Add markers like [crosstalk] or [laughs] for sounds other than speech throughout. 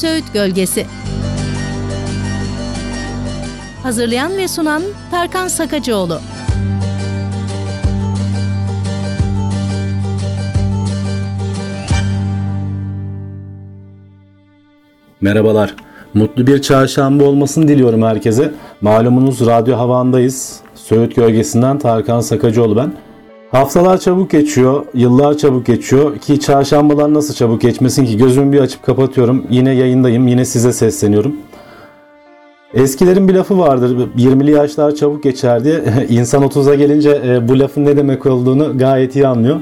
Söğüt Gölgesi. Hazırlayan ve sunan Tarkan Sakacıoğlu. Merhabalar. Mutlu bir çarşamba olmasını diliyorum herkese. Malumunuz radyo havandayız. Söğüt gölgesinden Tarkan Sakacıoğlu ben. Haftalar çabuk geçiyor, yıllar çabuk geçiyor ki çarşambalar nasıl çabuk geçmesin ki gözümü bir açıp kapatıyorum. Yine yayındayım, yine size sesleniyorum. Eskilerin bir lafı vardır, 20'li yaşlar çabuk geçer diye. [laughs] İnsan 30'a gelince e, bu lafın ne demek olduğunu gayet iyi anlıyor.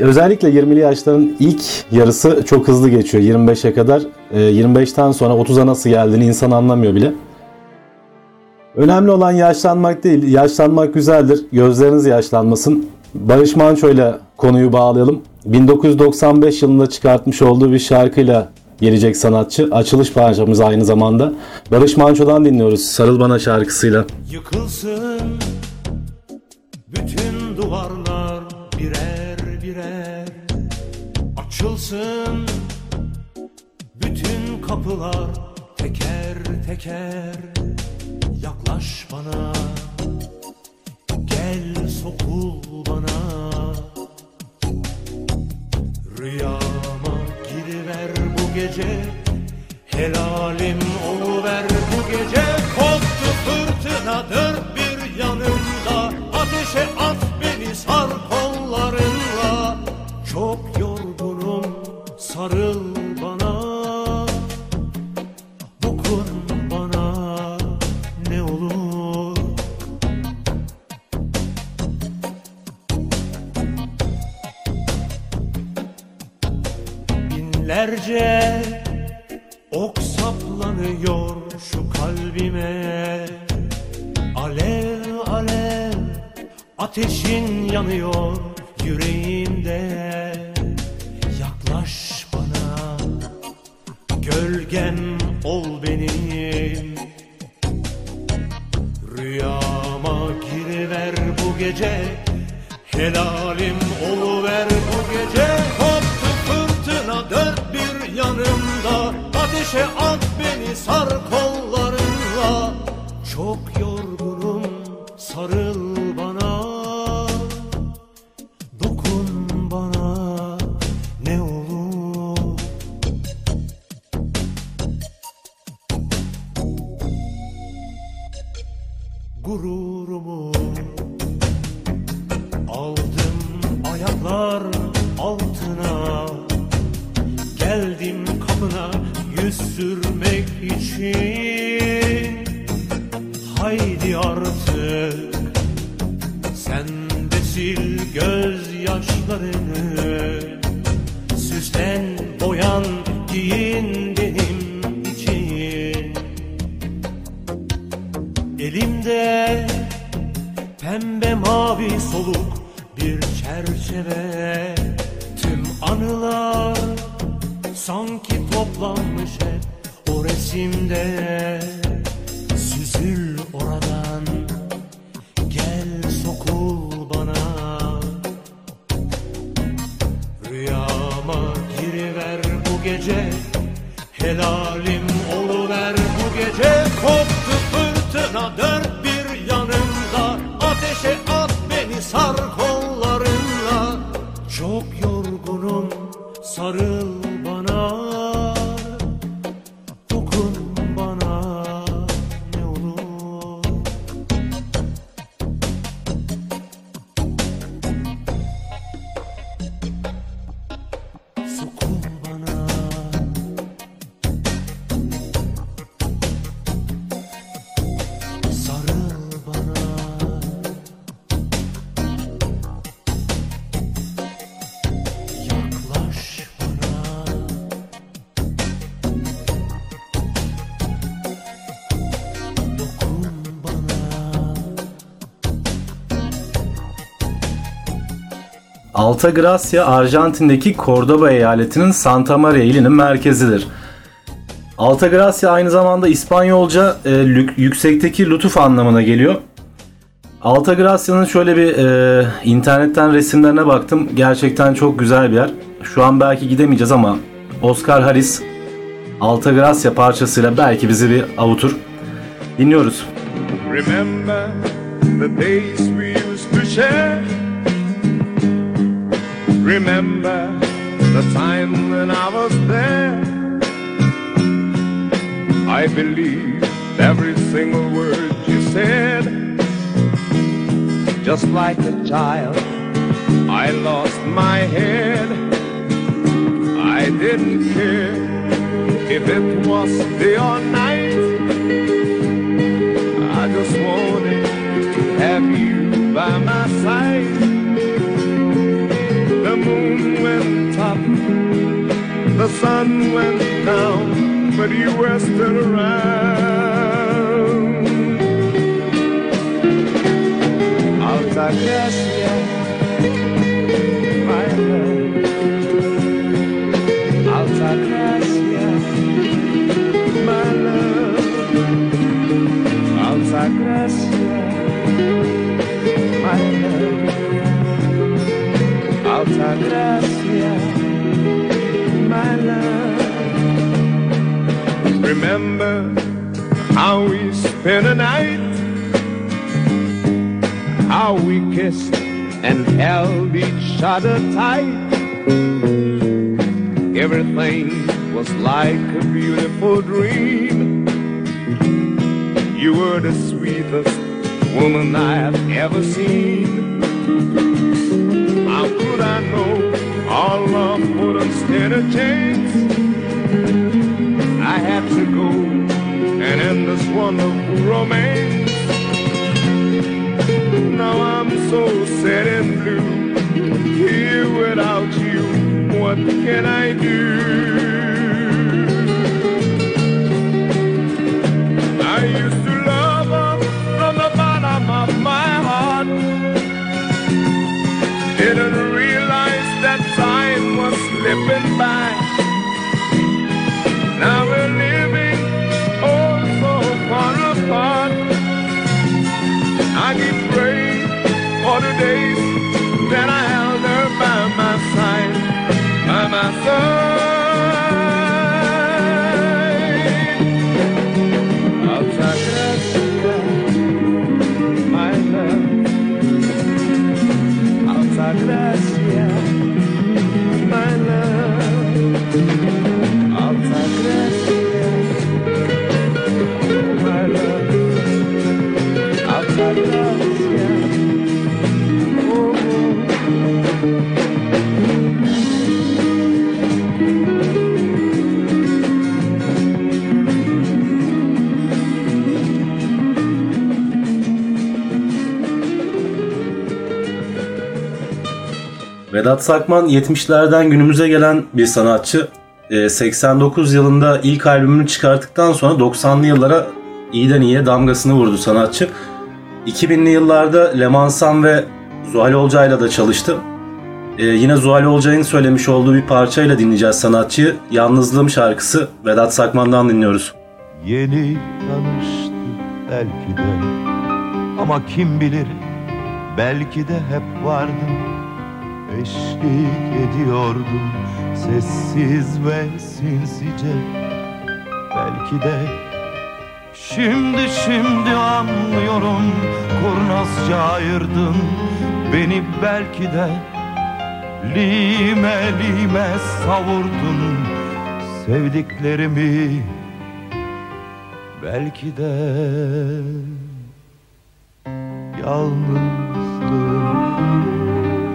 Özellikle 20'li yaşların ilk yarısı çok hızlı geçiyor 25'e kadar. 25'ten sonra 30'a nasıl geldiğini insan anlamıyor bile. Önemli olan yaşlanmak değil, yaşlanmak güzeldir. Gözleriniz yaşlanmasın. Barış Manço konuyu bağlayalım. 1995 yılında çıkartmış olduğu bir şarkıyla gelecek sanatçı. Açılış parçamız aynı zamanda. Barış Manço'dan dinliyoruz Sarıl Bana şarkısıyla. Yıkılsın bütün duvarlar birer birer Açılsın bütün kapılar teker teker Yaklaş bana. Gel sokul bana. Rüyama giriver bu gece Helalim oluver bu gece. Koptu fırtına dört bir yanımda Ateşe at beni sar kollarınla. Çok yorgunum sarıl Binlerce ok saplanıyor şu kalbime. Alev alev ateşin yanıyor yüreğimde. Yaklaş bana gölgem ol benim. Rüyama giriver bu gece Helalim gece. Helalim oluver bu gece. Koptu fırtına dört Altagracia, Arjantin'deki Cordoba eyaletinin Santa Maria ilinin merkezidir. Altagracia aynı zamanda İspanyolca e, yüksekteki lütuf anlamına geliyor. Altagracia'nın şöyle bir e, internetten resimlerine baktım. Gerçekten çok güzel bir yer. Şu an belki gidemeyeceğiz ama Oscar Harris Alta Gracia parçasıyla belki bizi bir avutur. Dinliyoruz. Remember the days we used to share. Remember the time when I was there. I believed every single word you said. Just like a child, I lost my head. I didn't care if it was day or night. I just wanted to have you by my side. Sun went down, but you were still around. Altagracia, my love. Altagracia, my love. Altagracia, my love. Altagracia, my Remember how we spent a night, how we kissed and held each other tight. Everything was like a beautiful dream. You were the sweetest woman I've ever seen. How could I know our love wouldn't stand a chance? Go and end this wonderful romance. Now I'm so sad and blue, here without you. What can I do? My side. Vedat Sakman 70'lerden günümüze gelen bir sanatçı. Ee, 89 yılında ilk albümünü çıkarttıktan sonra 90'lı yıllara iyiden iyiye damgasını vurdu sanatçı. 2000'li yıllarda Lemansan ve Zuhal Olcay'la da çalıştı. Ee, yine Zuhal Olcay'ın söylemiş olduğu bir parçayla dinleyeceğiz sanatçıyı. Yalnızlığım şarkısı Vedat Sakman'dan dinliyoruz. Yeni tanıştık belki de Ama kim bilir belki de hep vardın Eşlik ediyordum sessiz ve sinsice. Belki de Şimdi şimdi anlıyorum Kurnazca ayırdın beni. Belki de Lime lime savurdun sevdiklerimi. Belki de yalnızlığım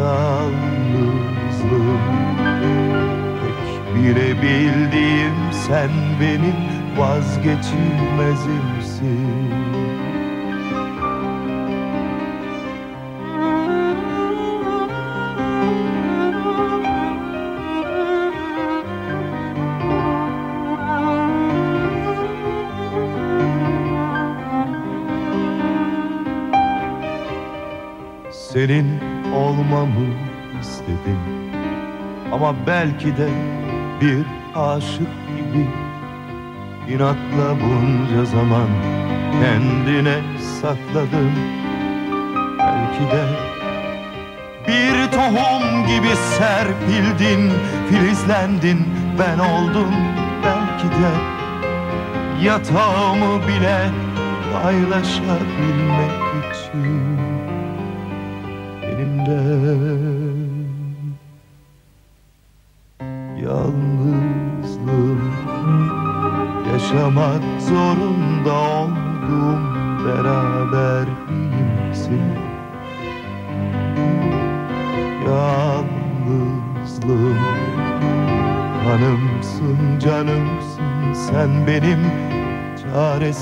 yalnızlığım Tek bilebildiğim sen benim vazgeçilmezimsin. Senin olmamı istedim. Ama belki de bir aşık gibi. İnatla bunca zaman kendine sakladım. Belki de bir tohum gibi serpildin, filizlendin ben oldum. Belki de yatağımı bile paylaşabilmek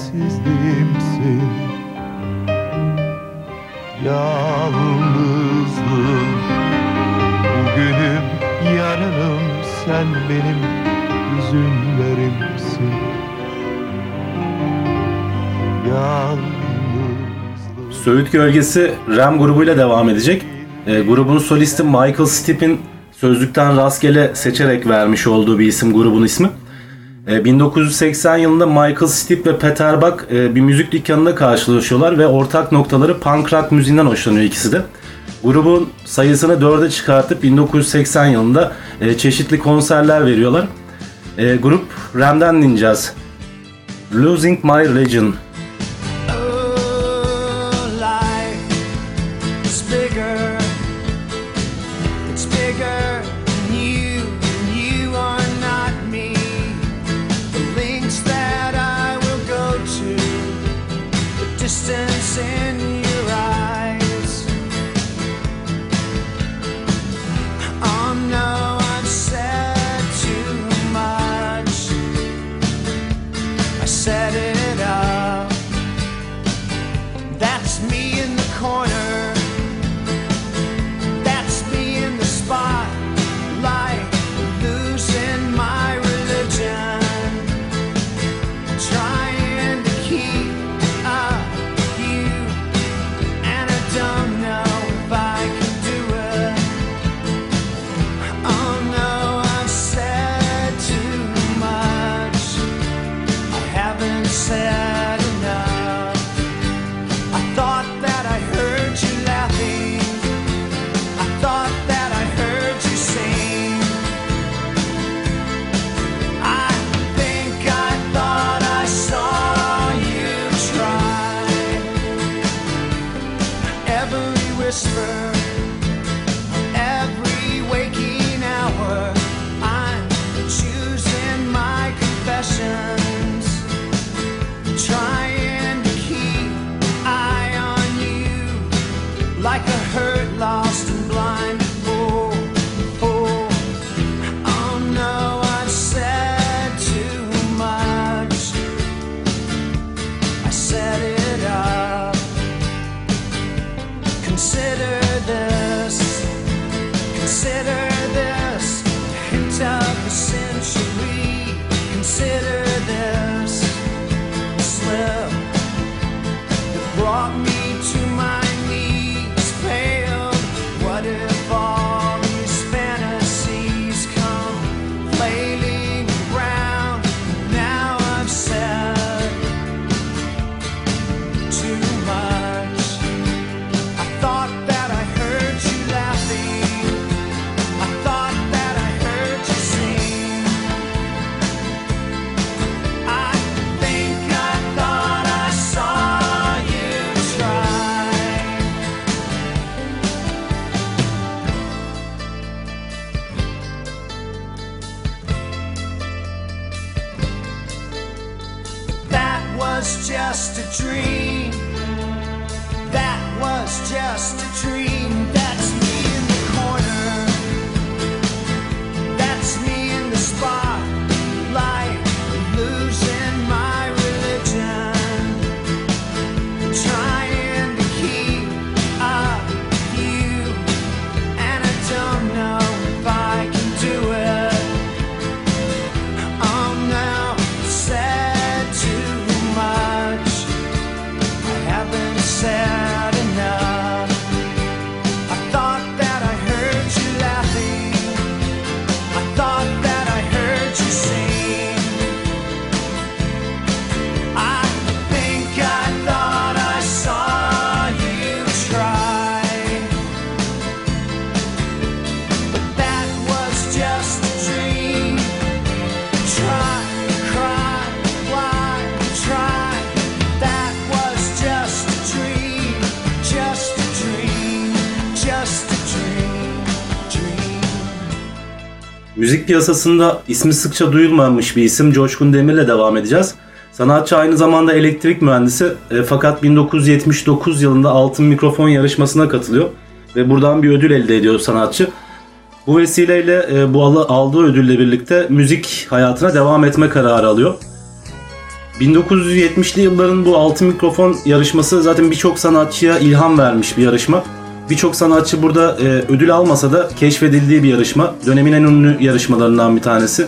sensizliğimsin Yalnızlık Bugünüm yarınım sen benim hüzünlerimsin Söğüt Gölgesi Rem grubuyla devam edecek. E, grubun solisti Michael Stipp'in sözlükten rastgele seçerek vermiş olduğu bir isim grubun ismi. E, 1980 yılında Michael Stipe ve Peter Buck e, bir müzik dükkanında karşılaşıyorlar ve ortak noktaları punk rock müziğinden hoşlanıyor ikisi de. Grubun sayısını dörde çıkartıp 1980 yılında e, çeşitli konserler veriyorlar. Grup Ram'den dinleyeceğiz. Losing My Religion piyasasında ismi sıkça duyulmamış bir isim Coşkun Demir'le devam edeceğiz. Sanatçı aynı zamanda elektrik mühendisi e, fakat 1979 yılında Altın Mikrofon yarışmasına katılıyor ve buradan bir ödül elde ediyor sanatçı. Bu vesileyle e, bu al- aldığı ödülle birlikte müzik hayatına devam etme kararı alıyor. 1970'li yılların bu altın mikrofon yarışması zaten birçok sanatçıya ilham vermiş bir yarışma. Birçok sanatçı burada e, ödül almasa da keşfedildiği bir yarışma. Dönemin en ünlü yarışmalarından bir tanesi.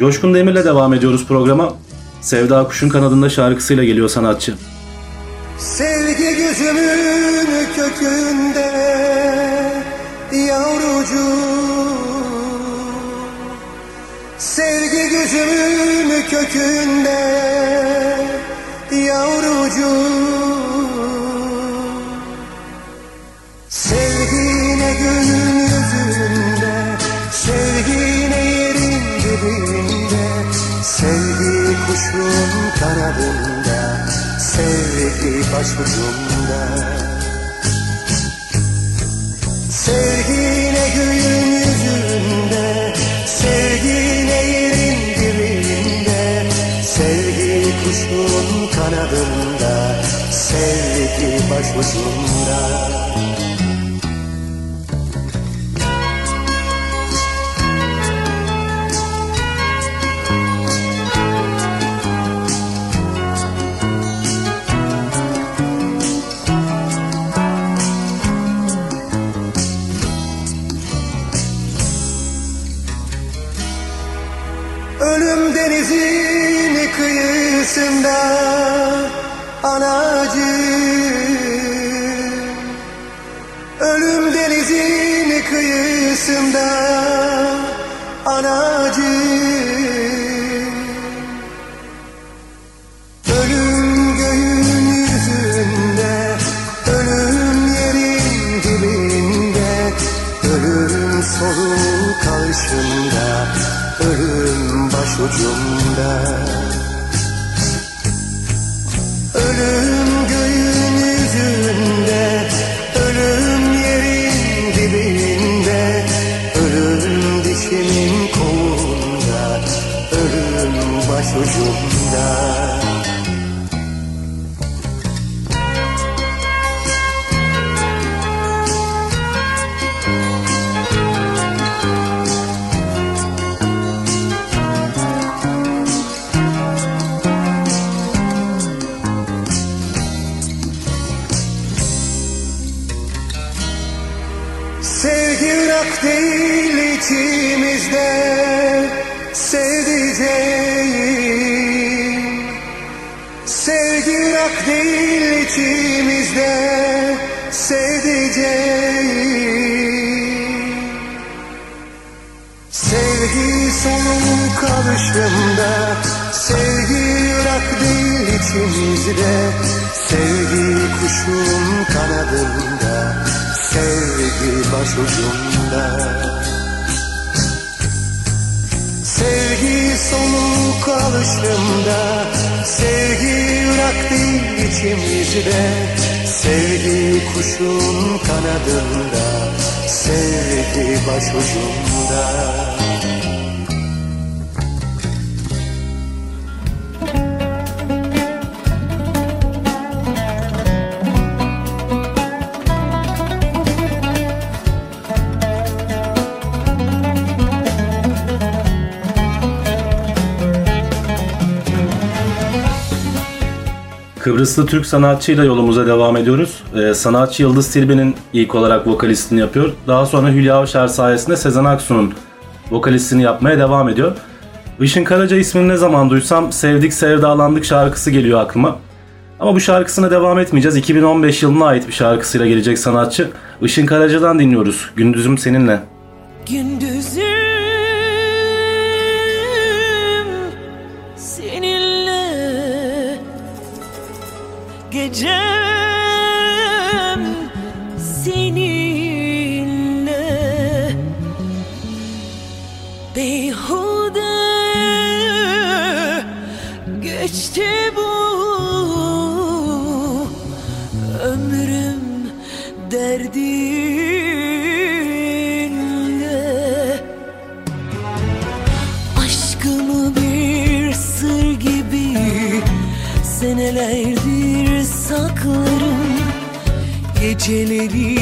Coşkun Demir'le devam ediyoruz programa. Sevda Kuş'un kanadında şarkısıyla geliyor sanatçı. Sevgi gözümün kökünde yavrucuğum Sevgi gözümün kökünde yavrucuğum kuşun kanadında Sevgi başucumda. Sevgine göğün yüzünde Sevgine yerin dibinde. Sevgi kuşun kanadında Sevgi başucumda kıyısında anacığım Ölüm göğün yüzünde Ölüm yerin dibinde Ölüm soluğu karşımda Ölüm başucumda sevdiceğim Sevgi ırak değil içimizde sevdiceğim Sevgi soluk alışımda Sevgi ırak değil içimizde Sevgi kuşun kanadında Sevgi başucumda. Sevgi soluk alışımda Sevgi ırak değil içimizde. Sevgi kuşun kanadında Sevgi başucumda Kıbrıslı Türk sanatçıyla yolumuza devam ediyoruz. Ee, sanatçı Yıldız Tilbe'nin ilk olarak vokalistini yapıyor. Daha sonra Hülya Avşar sayesinde Sezen Aksu'nun vokalistini yapmaya devam ediyor. Işın Karaca ismini ne zaman duysam Sevdik Sevdalandık şarkısı geliyor aklıma. Ama bu şarkısına devam etmeyeceğiz. 2015 yılına ait bir şarkısıyla gelecek sanatçı. Işın Karaca'dan dinliyoruz. Gündüzüm seninle. Gündüzüm Gecem seninle. Beyhude geçti bu ömrüm derdinle Geceleri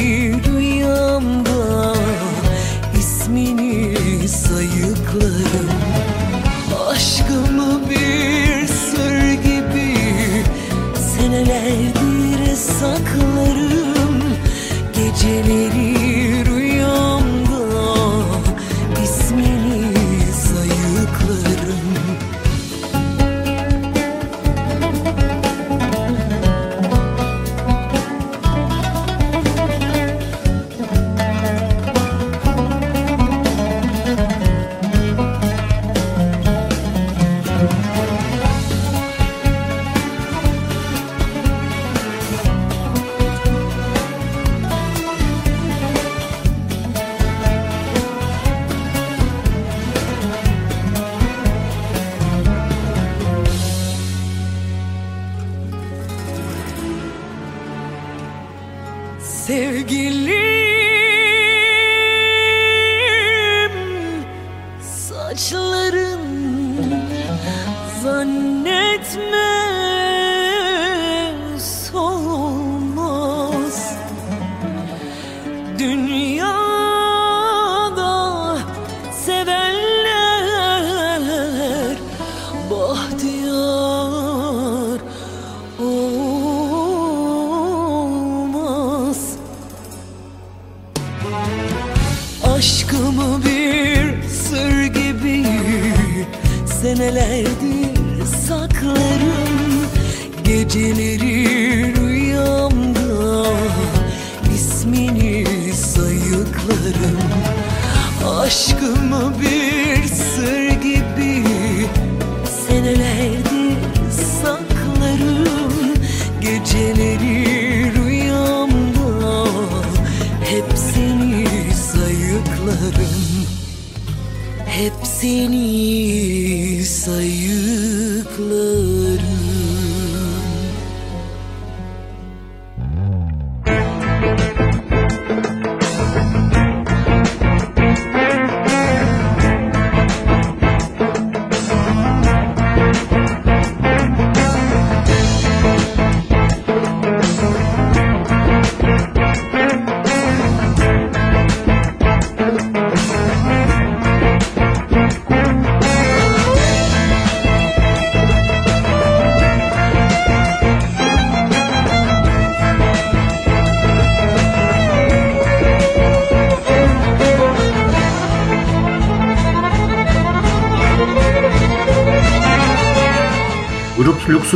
senelerdir saklarım. Geceleri rüyamda ismini sayıklarım. Aşkımı bir sır gibi senelerdir saklarım. Geceleri rüyamda hepsini sayıklarım. Hepsini sayıklı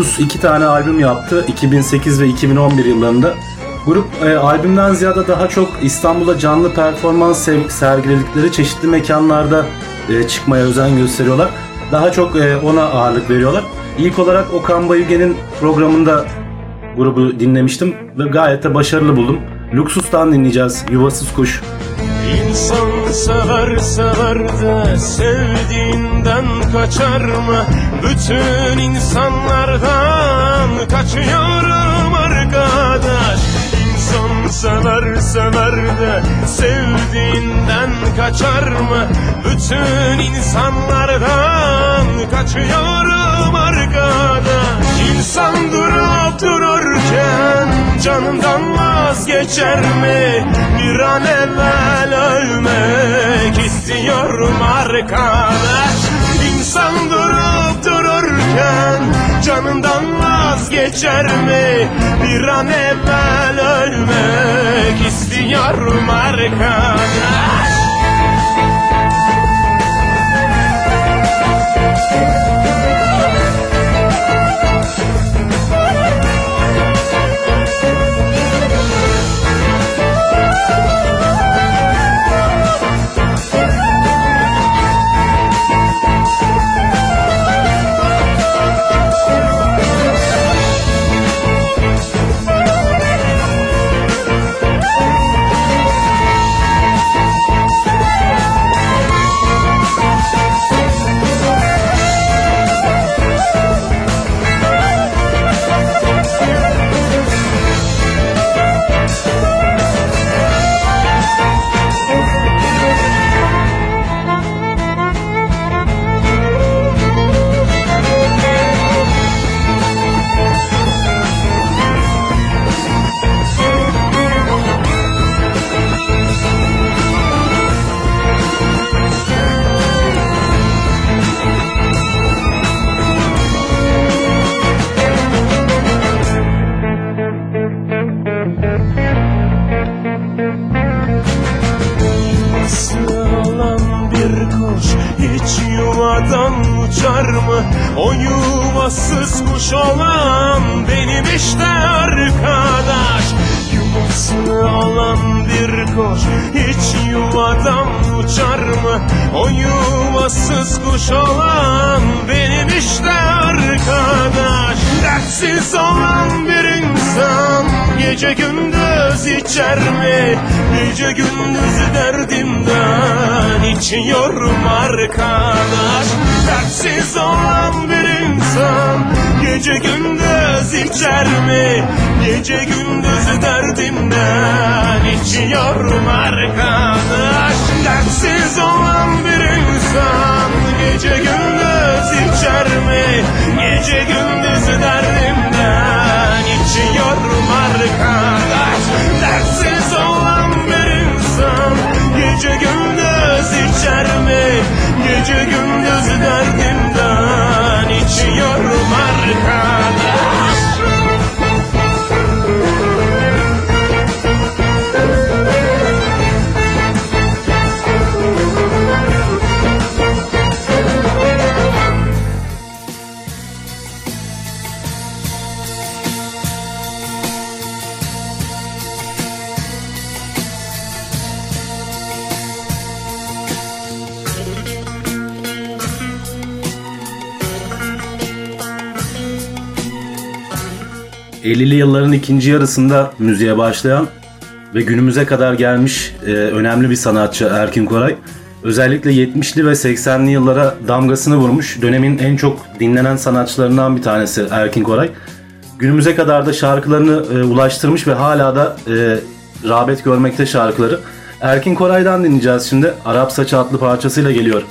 32 tane albüm yaptı 2008 ve 2011 yıllarında. Grup e, albümden ziyade daha çok İstanbul'da canlı performans sergiledikleri çeşitli mekanlarda e, çıkmaya özen gösteriyorlar. Daha çok e, ona ağırlık veriyorlar. İlk olarak Okan Bayülgen'in programında grubu dinlemiştim ve gayet de başarılı buldum. Luksus'tan dinleyeceğiz Yuvasız Kuş. İnsan sever sever de sevdiğinden kaçar mı? Bütün insanlardan kaçıyorum arkadaş. Sever de sevdiğinden kaçar mı? Bütün insanlardan kaçıyorum arkadaş. İnsan durup dururken canından vazgeçer mi? Bir an evvel ölmek istiyorum arkadaş İnsan durup dururken canından vazgeçer mi? Bir an evvel ölmek istiyorum arkadaş yuvadan uçar mı? O yuvasız kuş olan benim işte arkadaş Yuvasını alan bir kuş hiç yuvadan uçar mı? O yuvasız kuş olan benim işte arkadaş Dertsiz olan bir insan gece gündüz içer mi? Gece gündüz derdimden içiyorum arkadaş Dertsiz olan bir insan gece gündüz içer mi? Gece gündüz derdimden içiyorum arkadaş Dertsiz olan bir insan gece gündüz içer mi? Gece gündüz derdimden içiyorum arkadaş Dertsiz olan bir insan gece gündüz içer mi? Gece gündüz derdimden içiyorum arkadaş ...50'li yılların ikinci yarısında müziğe başlayan ve günümüze kadar gelmiş e, önemli bir sanatçı Erkin Koray. Özellikle 70'li ve 80'li yıllara damgasını vurmuş. Dönemin en çok dinlenen sanatçılarından bir tanesi Erkin Koray. Günümüze kadar da şarkılarını e, ulaştırmış ve hala da e, rağbet görmekte şarkıları. Erkin Koray'dan dinleyeceğiz şimdi. Arap Saçı adlı parçasıyla geliyor.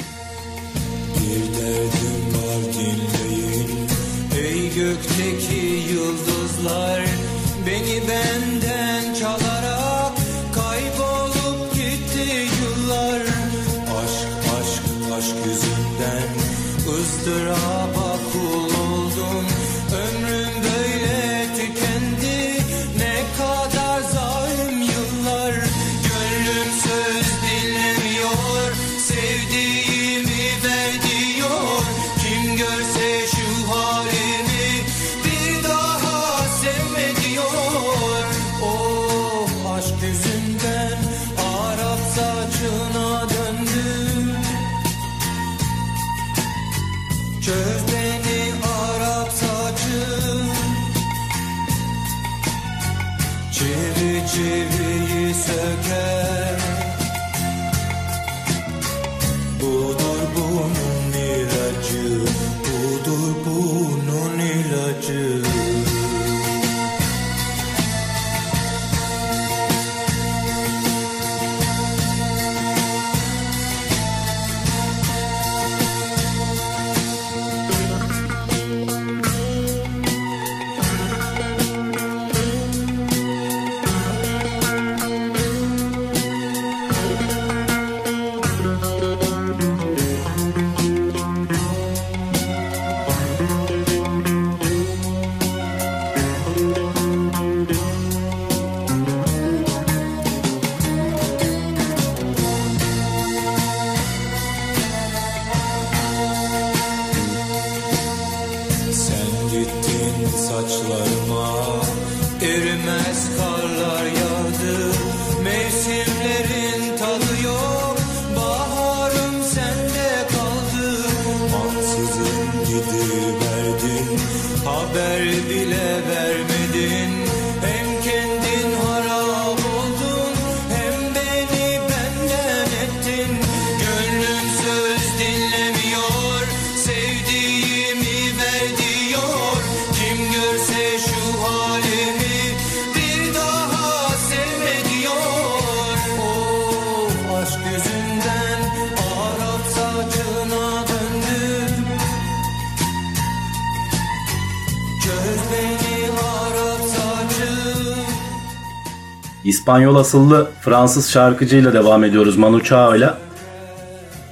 İspanyol asıllı Fransız şarkıcıyla devam ediyoruz Manu Chao ile.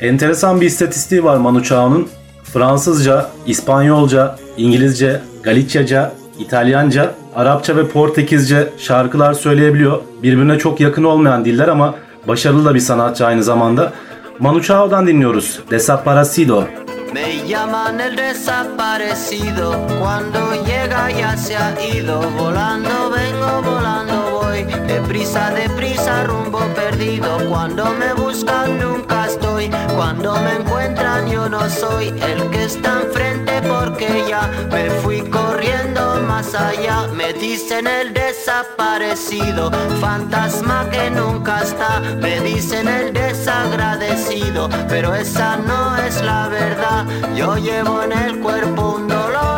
Enteresan bir istatistiği var Manu Chao'nun. Fransızca, İspanyolca, İngilizce, Galiciaca, İtalyanca, Arapça ve Portekizce şarkılar söyleyebiliyor. Birbirine çok yakın olmayan diller ama başarılı da bir sanatçı aynı zamanda. Manu Chao'dan dinliyoruz. Desaparecido. Me llaman el desaparecido, cuando llega ya se ha ido. Volando vengo, volando voy, deprisa, deprisa, rumbo perdido. Cuando me buscan nunca estoy, cuando me encuentran yo no soy el que está enfrente porque ya me fui corriendo más allá. Me dicen el desaparecido, fantasma que nunca está. Me dicen el desagradecido, pero esa no es la verdad. Yo llevo en el cuerpo un dolor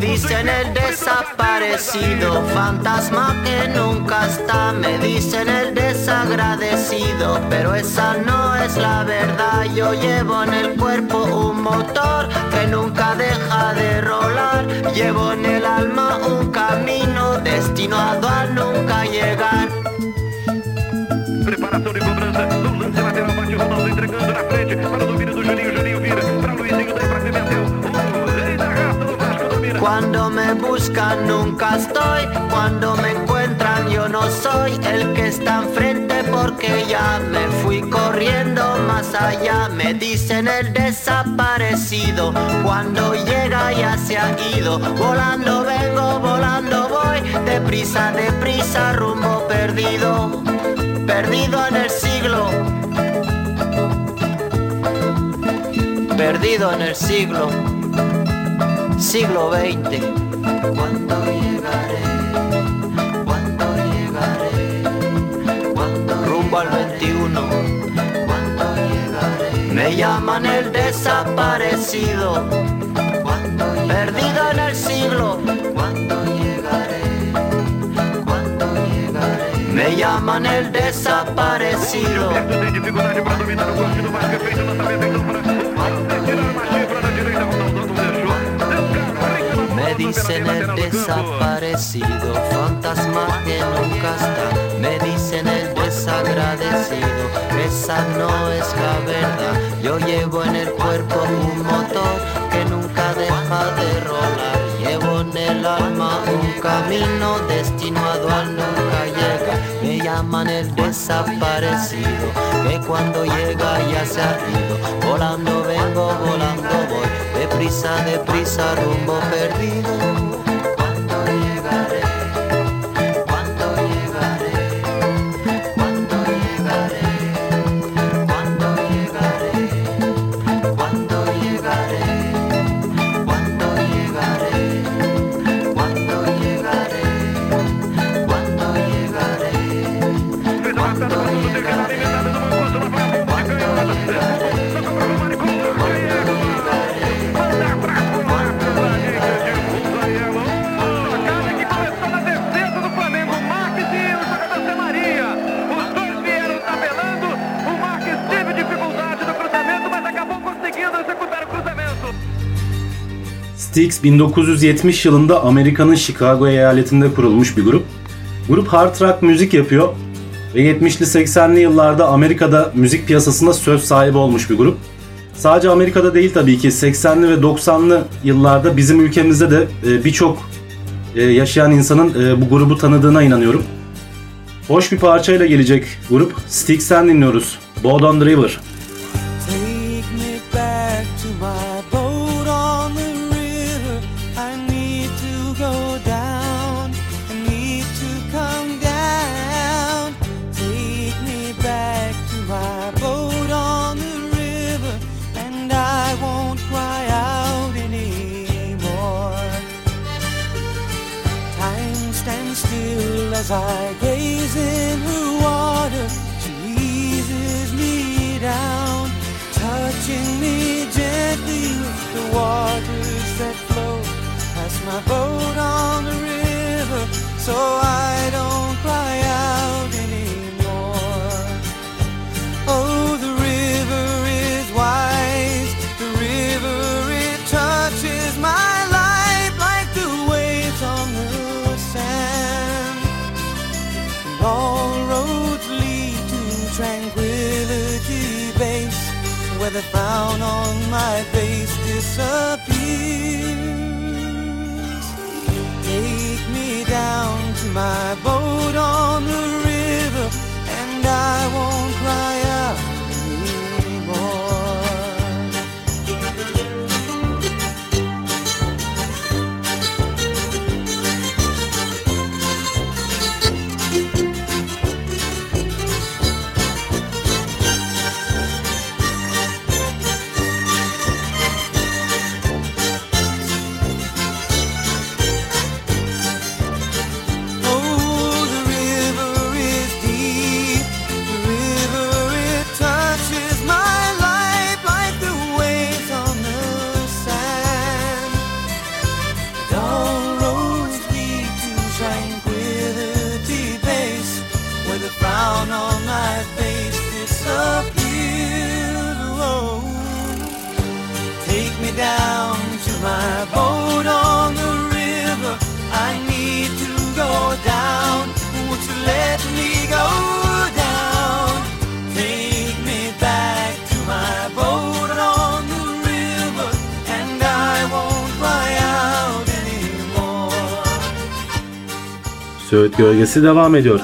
dicen el desaparecido, fantasma que nunca está. Me dicen el desagradecido, pero esa no es la verdad. Yo llevo en el cuerpo un motor que nunca deja de rolar. Llevo en el alma un camino destinado a nunca llegar. Preparação de cobrança, no lance lateral, bate entregando na frente, para Cuando me buscan nunca estoy, cuando me encuentran yo no soy el que está enfrente porque ya me fui corriendo más allá. Me dicen el desaparecido, cuando llega ya se ha ido. Volando vengo, volando voy, deprisa, deprisa, rumbo perdido, perdido en el siglo. Perdido en el siglo siglo XX. ¿Cuándo llegaré? ¿Cuándo llegaré? ¿Cuándo rumbo al 21? ¿Cuándo llegaré? Me llaman el desaparecido. ¿Cuándo Perdido en el siglo. ¿Cuándo llegaré? ¿Cuándo llegaré? Me llaman el desaparecido. Me dicen el desaparecido, fantasma que nunca está. Me dicen el desagradecido, esa no es la verdad. Yo llevo en el cuerpo un motor que nunca deja de rolar. Llevo en el alma un camino destinado al nunca llega. Me llaman el desaparecido, que cuando llega ya se ha ido. Volando vengo, volando voy, deprisa, deprisa, rumbo perdido. Styx 1970 yılında Amerika'nın Chicago eyaletinde kurulmuş bir grup. Grup hard rock müzik yapıyor ve 70'li 80'li yıllarda Amerika'da müzik piyasasında söz sahibi olmuş bir grup. Sadece Amerika'da değil tabii ki 80'li ve 90'lı yıllarda bizim ülkemizde de e, birçok e, yaşayan insanın e, bu grubu tanıdığına inanıyorum. Hoş bir parçayla gelecek grup. Styx'ten dinliyoruz. On the River. I gaze in her water. She eases me down, touching me gently with the waters that flow past my boat on the river, so I the frown on my face disappears. Take me down to my boat on the Söğüt Gölgesi devam ediyor.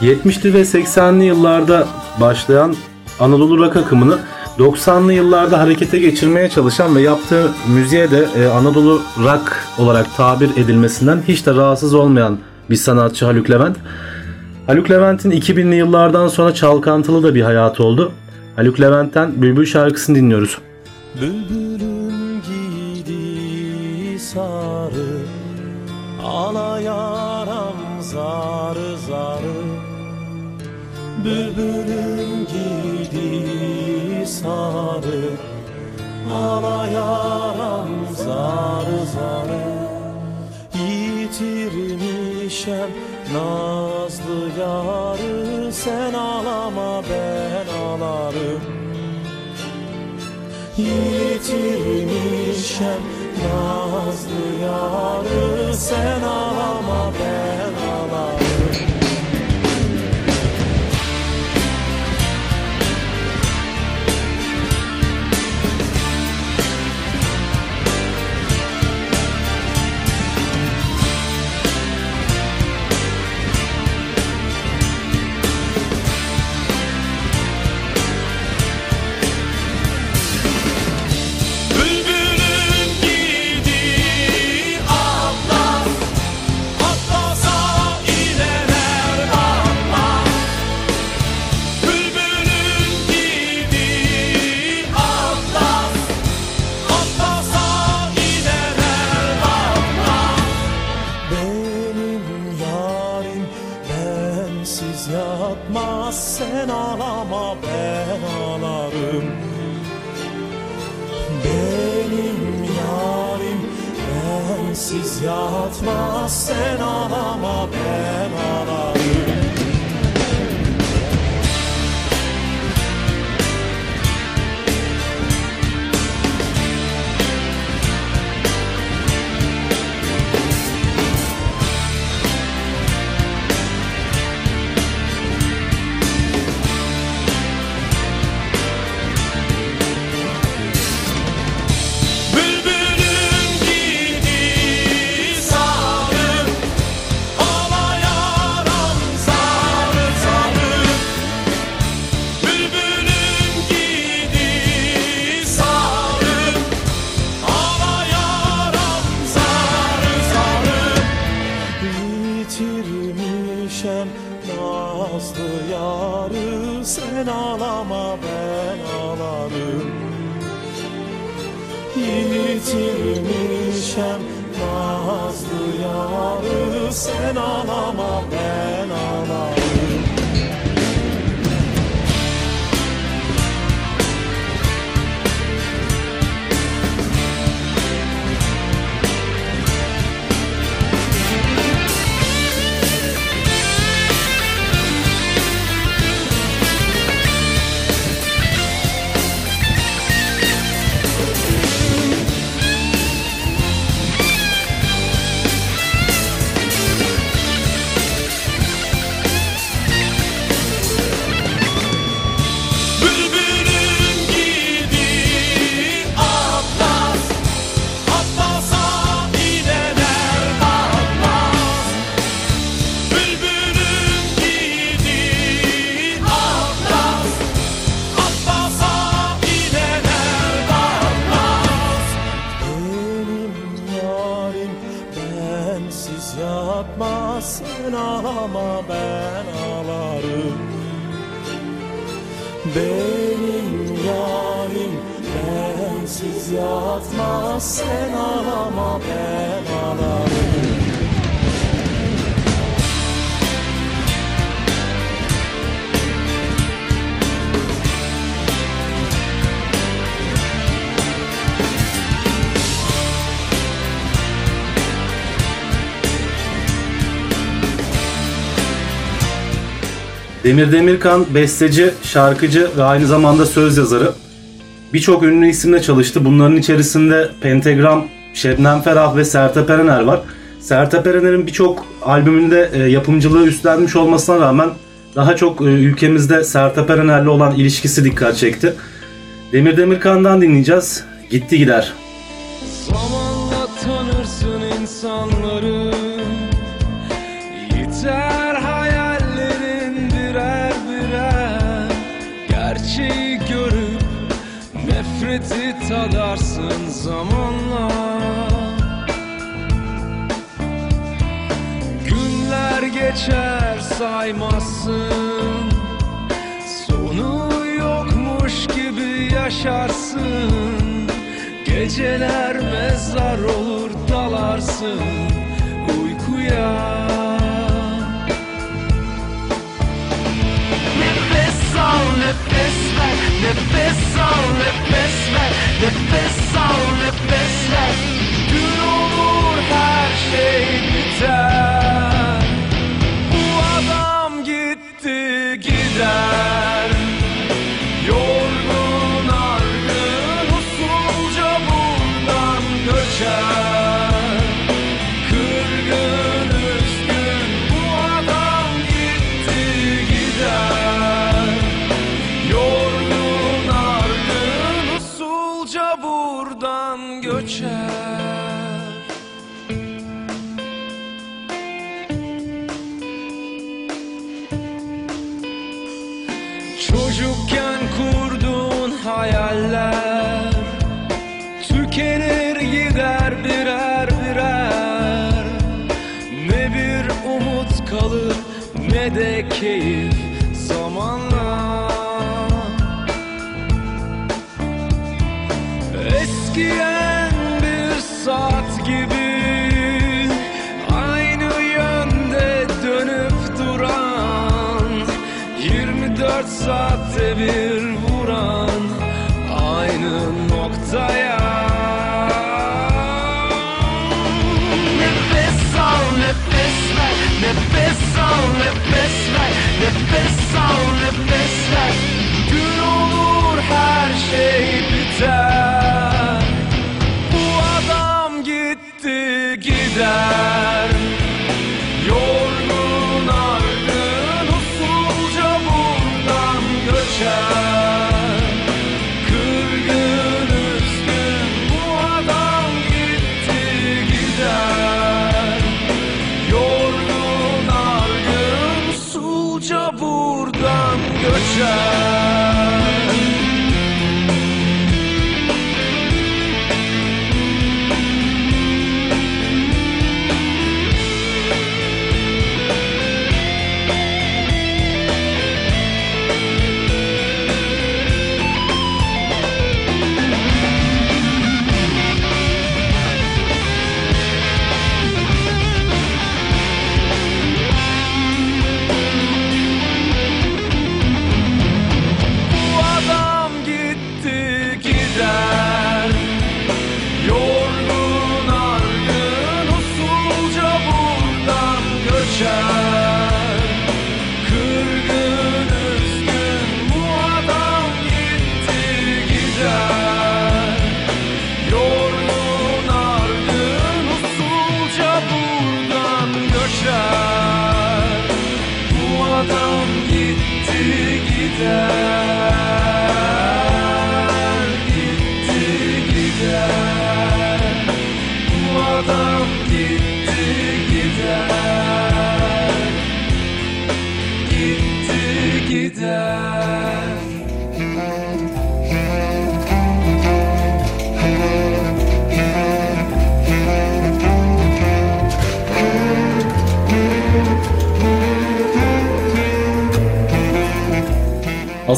70'li ve 80'li yıllarda başlayan Anadolu rock akımını 90'lı yıllarda harekete geçirmeye çalışan ve yaptığı müziğe de e, Anadolu rock olarak tabir edilmesinden hiç de rahatsız olmayan bir sanatçı Haluk Levent. Haluk Levent'in 2000'li yıllardan sonra çalkantılı da bir hayatı oldu. Haluk Levent'ten Bülbül şarkısını dinliyoruz. Bülbülün Bülbülün giydiği sarı Alayaram zarı zarı Yitirmişem nazlı yarı Sen ağlama ben ağlarım. Yitirmişem nazlı yarı Sen ağlama ben bensiz yatmaz Sen ağlama Demir Demirkan besteci, şarkıcı ve aynı zamanda söz yazarı. Birçok ünlü isimle çalıştı. Bunların içerisinde Pentagram, Şebnem Ferah ve Sertab Erener var. Sertab Erener'in birçok albümünde e, yapımcılığı üstlenmiş olmasına rağmen daha çok e, ülkemizde Sertab Erener'le olan ilişkisi dikkat çekti. Demir Demirkan'dan dinleyeceğiz. Gitti gider. Zamanla tanırsın insanları Yeter tadarsın zamanla Günler geçer saymazsın. Sonu yokmuş gibi yaşarsın. Geceler mezar olur dalarsın uykuya. Nefes al nefes ver Nefes al nefes ver Nefes al nefes ver Gün olur her şey biter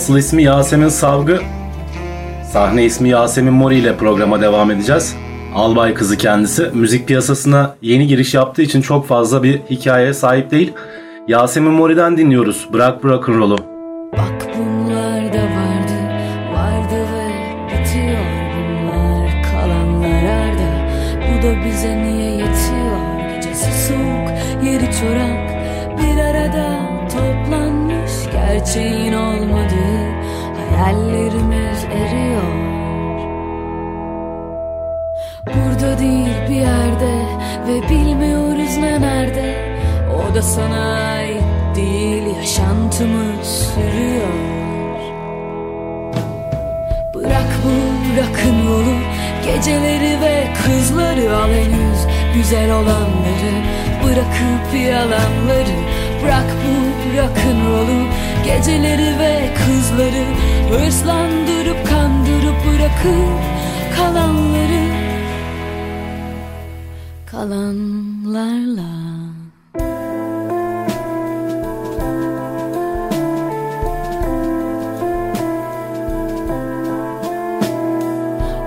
Asıl ismi Yasemin Savgı. Sahne ismi Yasemin Mori ile programa devam edeceğiz. Albay kızı kendisi. Müzik piyasasına yeni giriş yaptığı için çok fazla bir hikayeye sahip değil. Yasemin Mori'den dinliyoruz. Bırak bırakın hayallerimiz eriyor. Burada değil bir yerde ve bilmiyoruz ne nerede. O da sana ait değil yaşantımız sürüyor. Bırak bu rock'n'roll'u Geceleri ve kızları al henüz. Güzel olanları Bırakıp yalanları Bırak bu rock'n'roll'u Geceleri ve kızları. Hırslandırıp kandırıp bırakıp Kalanları. Kalanlarla.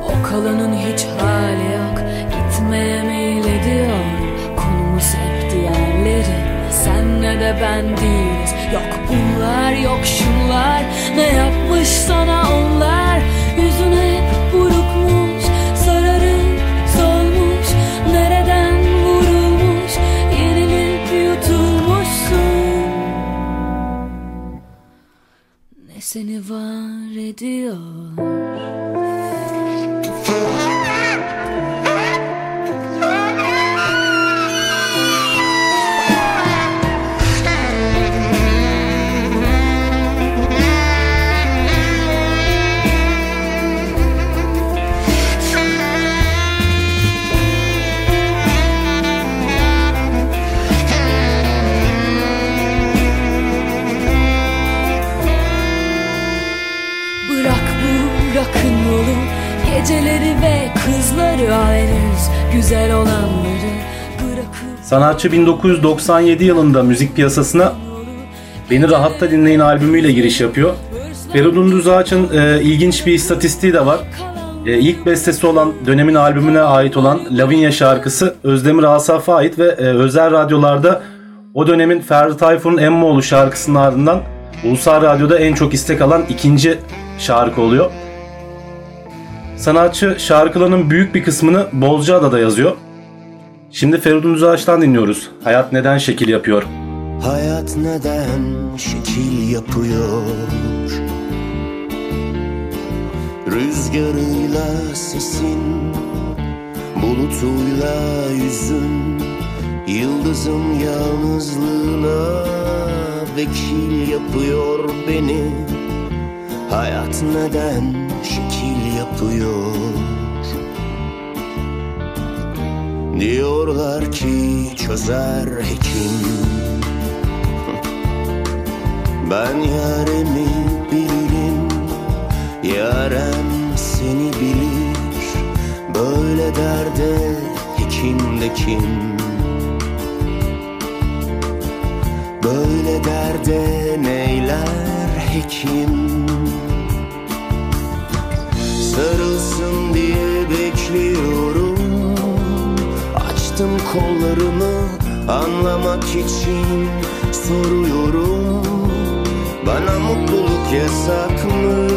O kalanın hiç hali yok. Gitmeye meyil ediyor Konumuz hep diğerleri Sen ne de ben değiliz. Yok bunlar yok şunlar. Ne yapmış sana onlar? Yüzün hep burukmuş Sararıp solmuş. Nereden vurulmuş? Yenilip yutulmuşsun? Ne seni var ediyor Sanatçı 1997 yılında müzik piyasasına Beni Rahatta Dinleyin albümüyle giriş yapıyor. Feridun Düzağaç'ın e, ilginç bir istatistiği de var. E, ilk bestesi olan dönemin albümüne ait olan Lavinia şarkısı Özdemir Asaf'a ait ve e, özel radyolarda o dönemin Ferdi Tayfur'un Emmoğlu şarkısının ardından Ulusal Radyo'da en çok istek alan ikinci şarkı oluyor. Sanatçı şarkılarının büyük bir kısmını Bozcaada'da yazıyor. Şimdi Feridun Düzağaç'tan dinliyoruz. Hayat neden şekil yapıyor? Hayat neden şekil yapıyor Rüzgarıyla sesin Bulutuyla yüzün Yıldızın yalnızlığına Vekil yapıyor beni Hayat neden şekil yapıyor Diyorlar ki çözer hekim. Ben yaremi bilirim Yarem seni bilir. Böyle derde hekim de kim? Böyle derde neyler hekim? Sarılsın diye bekliyorum. Açtım kollarımı anlamak için soruyorum. Bana mutluluk yasak mı?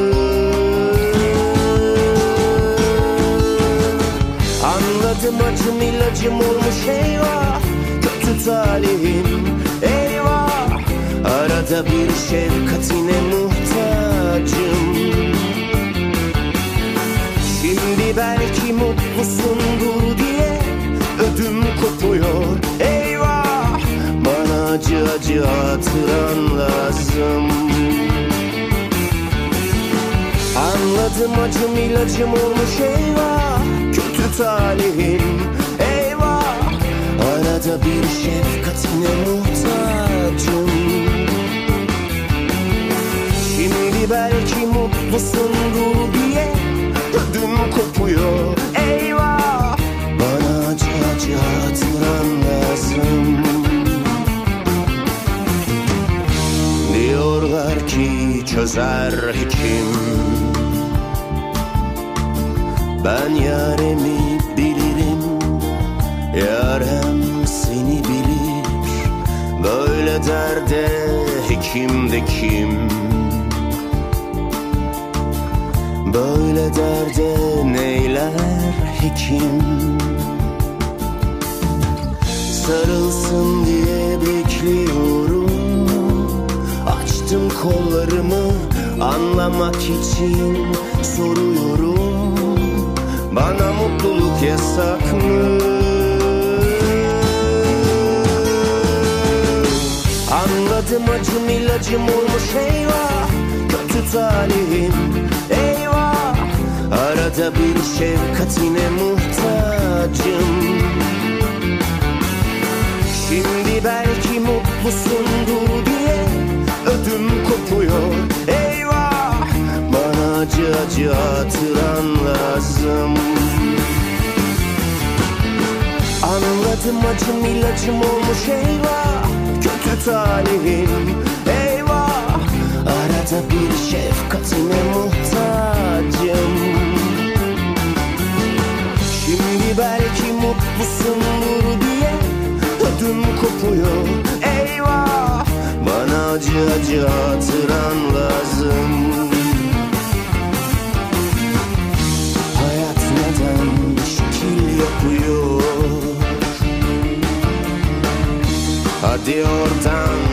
Anladım acım ilacım olmuş eyvah. Kötü talihim eyvah. Arada bir şefkatine muhtacım. Şimdi belki mutlusundur diye kopuyor Eyvah! Bana acı acı hatıran lazım. Anladım acım ilacım olmuş eyvah! Kötü talihim eyvah! Arada bir şefkatine muhtacım. Şimdi belki mutlusundur diye ödüm kopuyor serhiçim Ben yaremi bilirim Yarem seni bilir. Böyle derde hekim de kim? Böyle derde neyler hekim? Sarılsın diye bekliyor kollarımı anlamak için soruyorum. Bana mutluluk yasak mı? Anladım acım ilacım olmuş eyvah. Kötü talihim eyvah. Arada bir şefkatine muhtacım. Şimdi belki mutlusundur Eyvah! Bana acı acı hatıran lazım. Anladım acım ilacım olmuş eyvah! Kötü talihim eyvah! Arada bir şefkatine muhtacım. Şimdi belki mutlusundur diye ödüm kopuyor Eyvah acı acı hatıran lazım. Hayat neden şekil yapıyor? Hadi oradan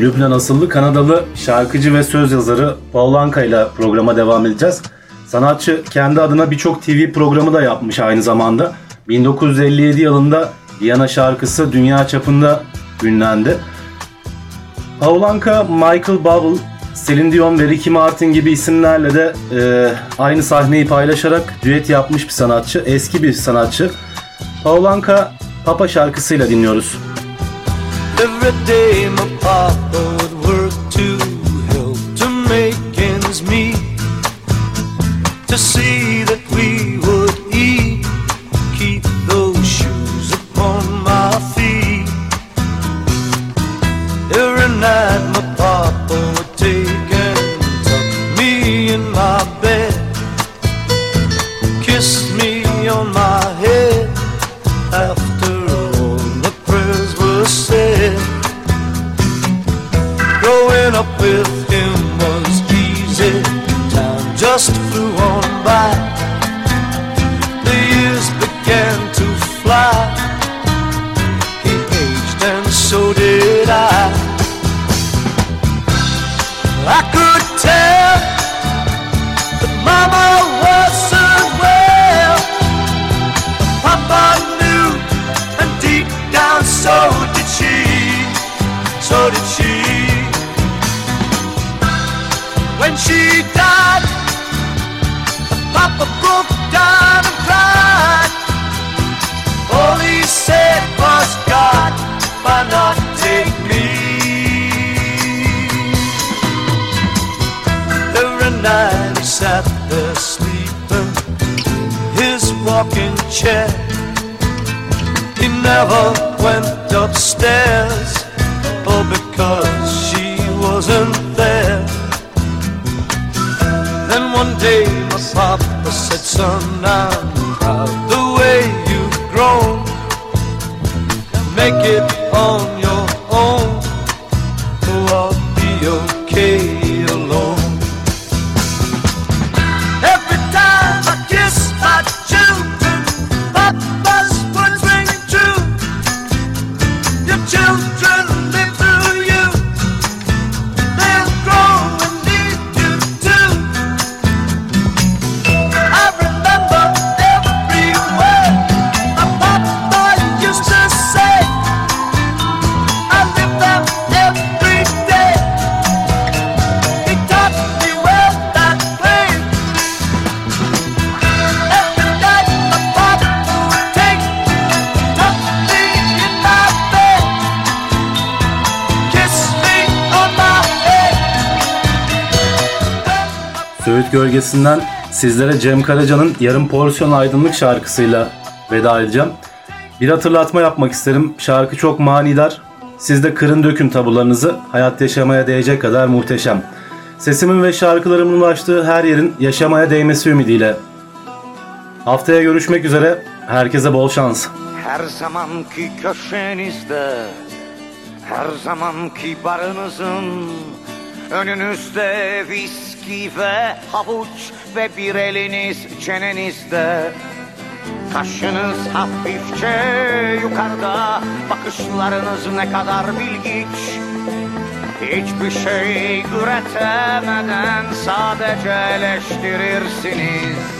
Lübnan asıllı Kanadalı şarkıcı ve söz yazarı Paul Anka ile programa devam edeceğiz. Sanatçı kendi adına birçok TV programı da yapmış aynı zamanda. 1957 yılında Viyana şarkısı dünya çapında ünlendi. Paul Anka, Michael Bublé, Celine Dion ve Ricky Martin gibi isimlerle de e, aynı sahneyi paylaşarak düet yapmış bir sanatçı, eski bir sanatçı. Paul Anka Papa şarkısıyla dinliyoruz. Every day my papa would work to help to make ends meet, to see Gölgesi'nden Sizlere Cem Karaca'nın Yarım Porsiyon Aydınlık şarkısıyla veda edeceğim. Bir hatırlatma yapmak isterim. Şarkı çok manidar. Siz de kırın dökün tabularınızı. Hayat yaşamaya değecek kadar muhteşem. Sesimin ve şarkılarımın ulaştığı her yerin yaşamaya değmesi ümidiyle. Haftaya görüşmek üzere. Herkese bol şans. Her zamanki köşenizde Her zamanki barınızın Önünüzde viski ve havuç Ve bir eliniz çenenizde. Kaşınız hafifçe yukarıda Bakışlarınız ne kadar bilgiç. Hiçbir şey üretemeden sadece eleştirirsiniz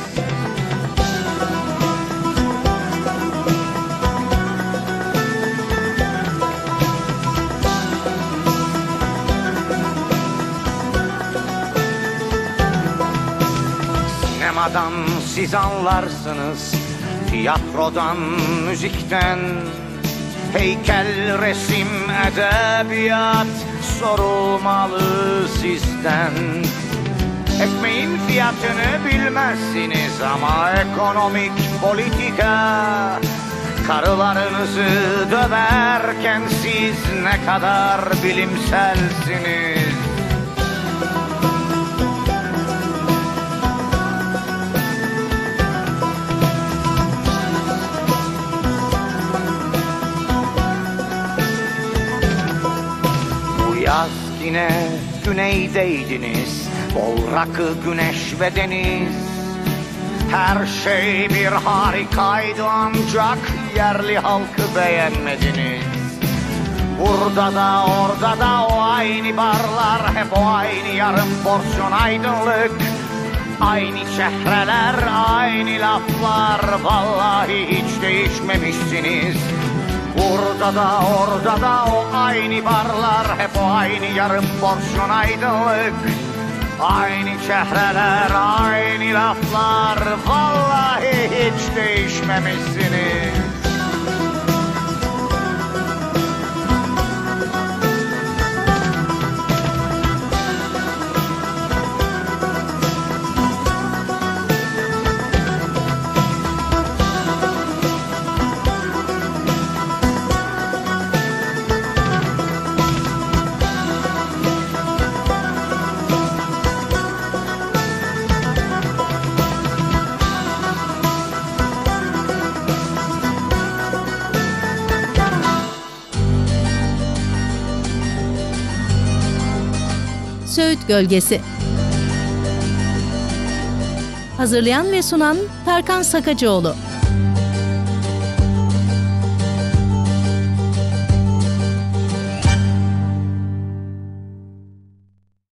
Sinemadan siz anlarsınız Tiyatrodan, müzikten. Heykel, resim, edebiyat Sorulmalı sizden. Ekmeğin fiyatını bilmezsiniz ama ekonomik politika. Karılarınızı döverken siz ne kadar bilimselsiniz yaz yine güneydeydiniz Bol rakı, güneş ve deniz. Her şey bir harikaydı ancak yerli halkı beğenmediniz. Burada da orada da o aynı barlar Hep o aynı yarım porsiyon aydınlık. Aynı çehreler, aynı laflar Vallahi hiç değişmemişsiniz Burada da orada da o aynı barlar Hep o aynı yarım porsiyon aydınlık Aynı çehreler, aynı laflar Vallahi hiç değişmemişsiniz Söğüt Gölgesi. Hazırlayan ve sunan Tarkan Sakacıoğlu